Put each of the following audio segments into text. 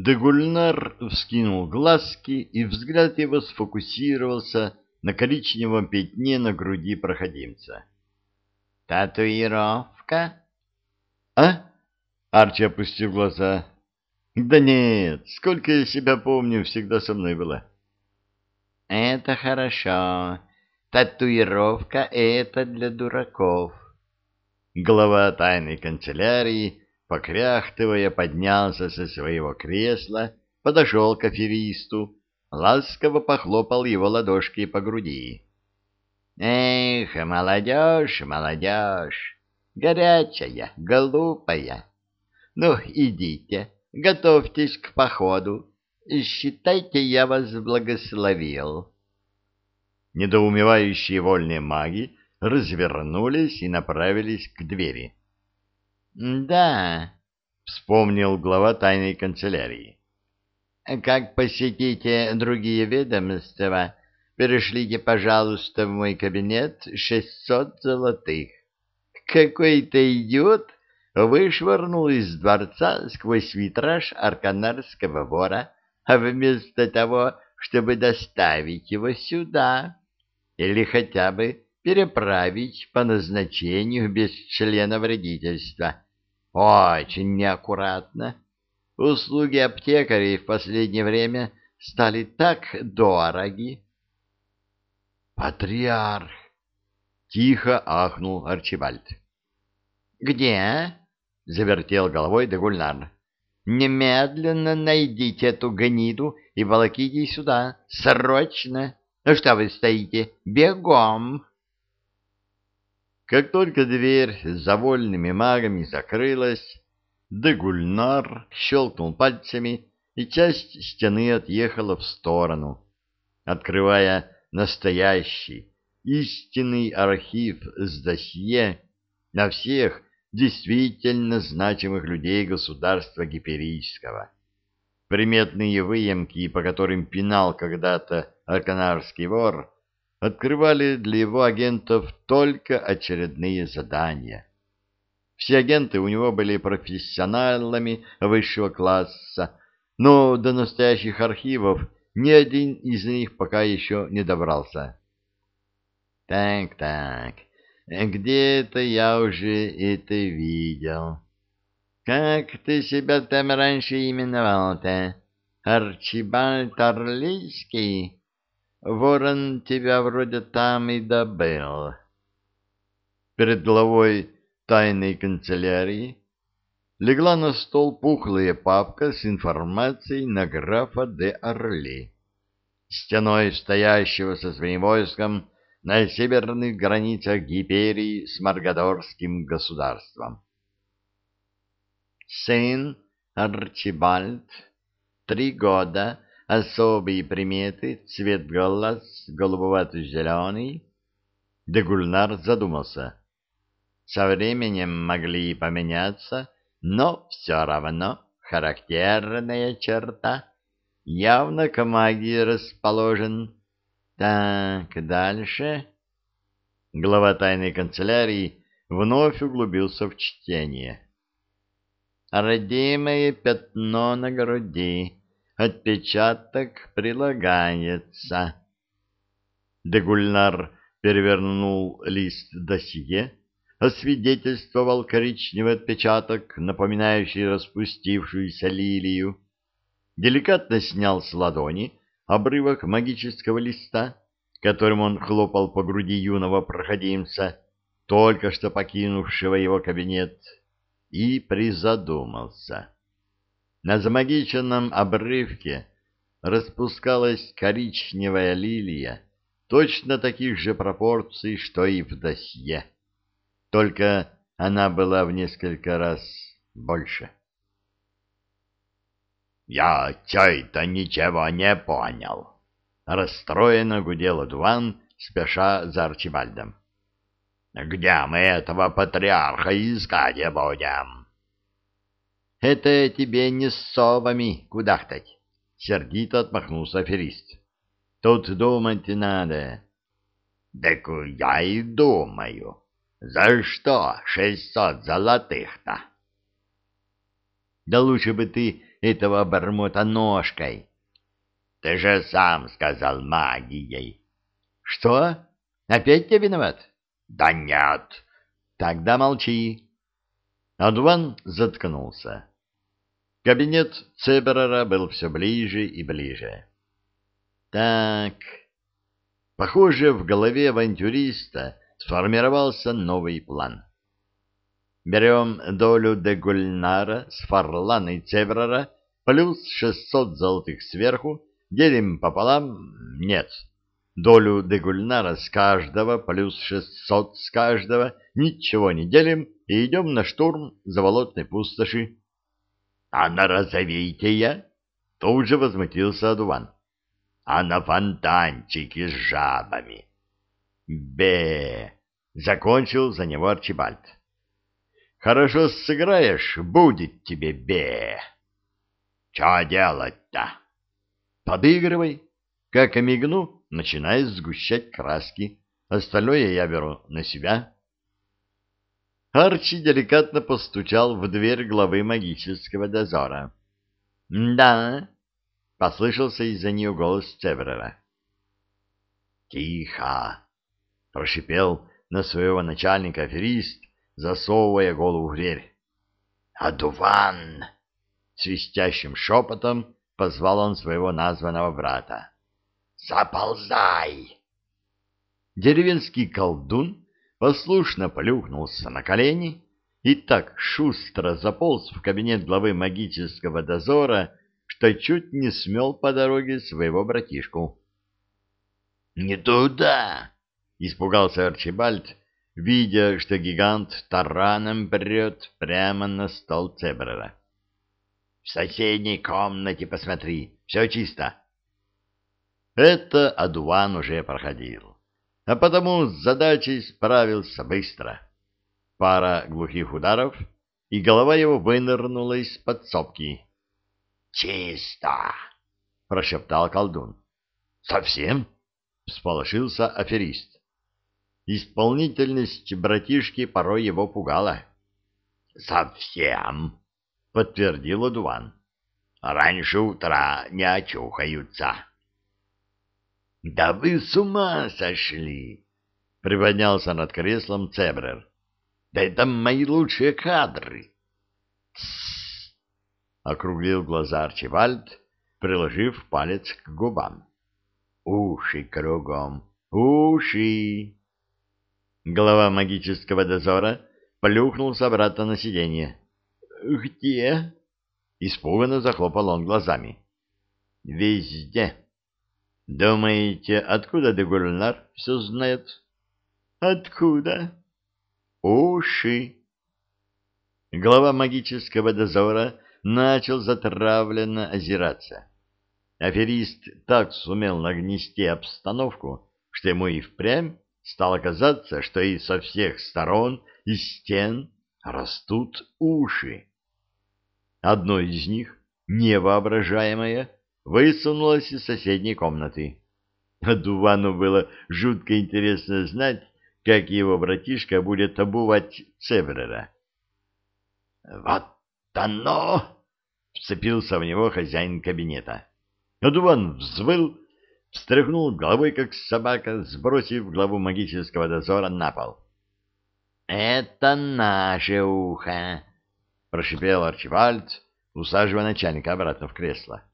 Дегульнар вскинул глазки, и взгляд его сфокусировался на коричневом пятне на груди проходимца. «Татуировка?» «А?» — Арчи опустил глаза. «Да нет, сколько я себя помню, всегда со мной была». «Это хорошо. Татуировка — это для дураков». Глава тайной канцелярии покряхтывая, поднялся со своего кресла, подошел к аферисту, ласково похлопал его ладошки по груди. «Эх, молодежь, молодежь, горячая, глупая. Ну, идите, готовьтесь к походу. Считайте, я вас благословил». Недоумевающие вольные маги развернулись и направились к двери. Да, вспомнил глава тайной канцелярии. Как посетите другие ведомства, перешлите, пожалуйста, в мой кабинет шестьсот золотых. Какой-то идиот вышвырнул из дворца сквозь витраж арканарского вора, а вместо того, чтобы доставить его сюда, или хотя бы переправить по назначению без члена вредительства, очень неаккуратно. Услуги аптекарей в последнее время стали так дороги. Патриарх! Тихо ахнул Арчибальд. Где? Завертел головой Дегульнар. Немедленно найдите эту гниду и волоките сюда. Срочно! Ну что вы стоите? Бегом! Как только дверь за вольными магами закрылась, Дегульнар щелкнул пальцами, и часть стены отъехала в сторону, открывая настоящий, истинный архив с досье на всех действительно значимых людей государства Гиперийского. Приметные выемки, по которым пинал когда-то арканарский вор, открывали для его агентов только очередные задания. Все агенты у него были профессионалами высшего класса, но до настоящих архивов ни один из них пока еще не добрался. Так, так, где-то я уже это видел. Как ты себя там раньше именовал-то? Арчибальд Орлийский? Ворон тебя вроде там и добыл. Перед главой тайной канцелярии легла на стол пухлая папка с информацией на графа де Орли, стеной стоящего со своим войском на северных границах Гиперии с Маргадорским государством. Сын Арчибальд, три года, особые приметы, цвет глаз голубовато-зеленый. Дегульнар задумался. Со временем могли поменяться, но все равно характерная черта. Явно к магии расположен. Так, дальше. Глава тайной канцелярии вновь углубился в чтение. Родимое пятно на груди Отпечаток прилагается. Дегульнар перевернул лист досье, освидетельствовал коричневый отпечаток, напоминающий распустившуюся лилию, деликатно снял с ладони обрывок магического листа, которым он хлопал по груди юного проходимца, только что покинувшего его кабинет, и призадумался. На замагиченном обрывке распускалась коричневая лилия, точно таких же пропорций, что и в досье. Только она была в несколько раз больше. «Я чай-то ничего не понял», — расстроенно гудел Эдуан, спеша за Арчибальдом. «Где мы этого патриарха искать будем?» — Это тебе не с совами кудахтать, — сердито отмахнулся аферист. — Тут думать надо. — Так я и думаю. За что шестьсот золотых-то? — Да лучше бы ты этого обормота ножкой. — Ты же сам сказал магией. — Что? Опять я виноват? — Да нет. — Тогда молчи. Адван заткнулся. Кабинет Цеберера был все ближе и ближе. Так, похоже, в голове авантюриста сформировался новый план. Берем долю де Гульнара с Фарлана и Цеберера плюс 600 золотых сверху, делим пополам, нет, долю де Гульнара с каждого плюс 600 с каждого, ничего не делим и идем на штурм заволотной пустоши. — А на розовития? — тут же возмутился Адуван. — А на фонтанчики с жабами? — Бе! — закончил за него Арчибальд. — Хорошо сыграешь, будет тебе бе. — Что делать-то? — Подыгрывай. Как мигну, начинает сгущать краски. Остальное я беру на себя. — Арчи деликатно постучал в дверь главы магического дозора. «Да», — послышался из-за нее голос Цеверера. «Тихо!» — прошипел на своего начальника аферист, засовывая голову в дверь. «Адуван!» — свистящим шепотом позвал он своего названного брата. «Заползай!» Деревенский колдун послушно плюхнулся на колени и так шустро заполз в кабинет главы магического дозора, что чуть не смел по дороге своего братишку. «Не туда!» — испугался Арчибальд, видя, что гигант тараном прет прямо на стол Цебрера. «В соседней комнате посмотри, все чисто». Это Адуан уже проходил а потому с задачей справился быстро. Пара глухих ударов, и голова его вынырнула из подсобки. «Чисто!» — прошептал колдун. «Совсем?» — всполошился аферист. Исполнительность братишки порой его пугала. «Совсем!» — подтвердил Адуван. «Раньше утра не очухаются». — Да вы с ума сошли! — приподнялся над креслом Цебрер. — Да это мои лучшие кадры! — Тссс! — округлил глаза Арчибальд, приложив палец к губам. — Уши кругом! Уши! Голова магического дозора плюхнулся обратно на сиденье. — Где? — испуганно захлопал он глазами. — Везде! — Думаете, откуда Дегульнар все знает? Откуда? Уши. Глава магического дозора начал затравленно озираться. Аферист так сумел нагнести обстановку, что ему и впрямь стало казаться, что и со всех сторон из стен растут уши. Одно из них, невоображаемое, высунулась из соседней комнаты. А Дувану было жутко интересно знать, как его братишка будет обувать Цебрера. «Вот оно!» — вцепился в него хозяин кабинета. Адуван взвыл, встряхнул головой, как собака, сбросив главу магического дозора на пол. «Это наше ухо!» — прошипел Арчибальд, усаживая начальника обратно в кресло. —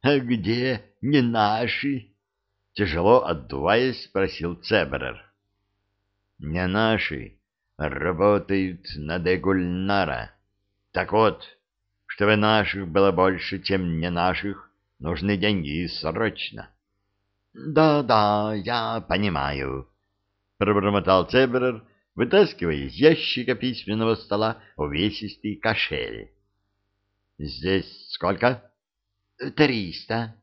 А где не наши? — тяжело отдуваясь, спросил Цеберер. — Не наши работают на Дегульнара. Так вот, чтобы наших было больше, чем не наших, нужны деньги срочно. Да, — Да-да, я понимаю, — пробормотал Цеберер, вытаскивая из ящика письменного стола увесистый кошель. — Здесь сколько? — Триста.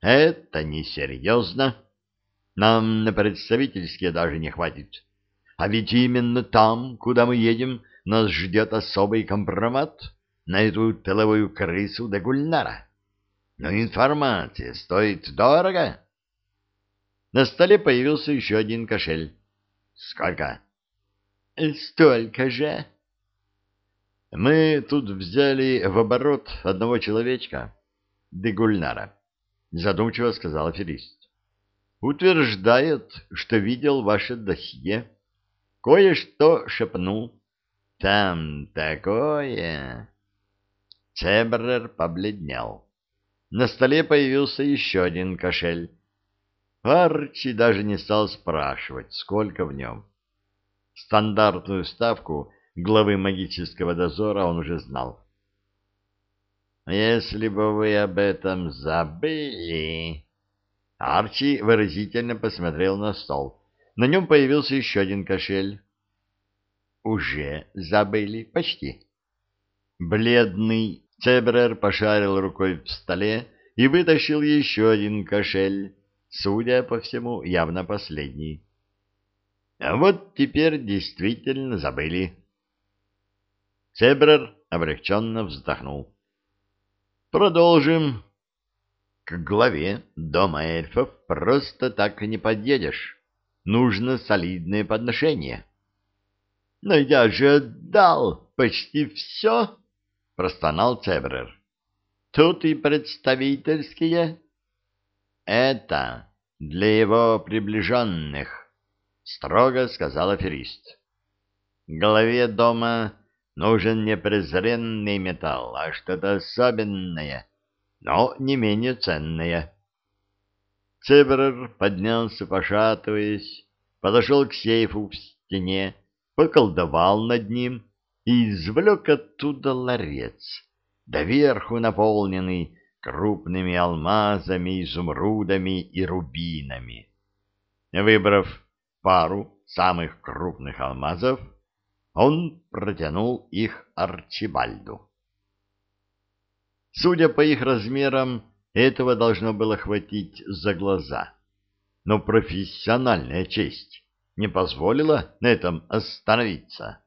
Это несерьезно. Нам на представительские даже не хватит. А ведь именно там, куда мы едем, нас ждет особый компромат на эту тыловую крысу до Гульнара. Но информация стоит дорого. На столе появился еще один кошель. Сколько? Столько же. Мы тут взяли в оборот одного человечка, Дегульнара, задумчиво сказал аферист. Утверждает, что видел ваше досье. Кое-что шепнул. Там такое... Цебрер побледнел. На столе появился еще один кошель. Арчи даже не стал спрашивать, сколько в нем. Стандартную ставку главы магического дозора он уже знал. «Если бы вы об этом забыли...» Арчи выразительно посмотрел на стол. На нем появился еще один кошель. «Уже забыли? Почти». Бледный Цебрер пошарил рукой в столе и вытащил еще один кошель, судя по всему, явно последний. А вот теперь действительно забыли. Цебрер облегченно вздохнул. Продолжим. К главе дома эльфов просто так не подъедешь. Нужно солидное подношение. Но я же отдал почти все, простонал Цебрер. Тут и представительские. Это для его приближенных, строго сказал аферист. Главе дома нужен не презренный металл, а что-то особенное, но не менее ценное. Цебрер поднялся, пошатываясь, подошел к сейфу в стене, поколдовал над ним и извлек оттуда ларец, доверху наполненный крупными алмазами, изумрудами и рубинами. Выбрав пару самых крупных алмазов, он протянул их Арчибальду. Судя по их размерам, этого должно было хватить за глаза. Но профессиональная честь не позволила на этом остановиться.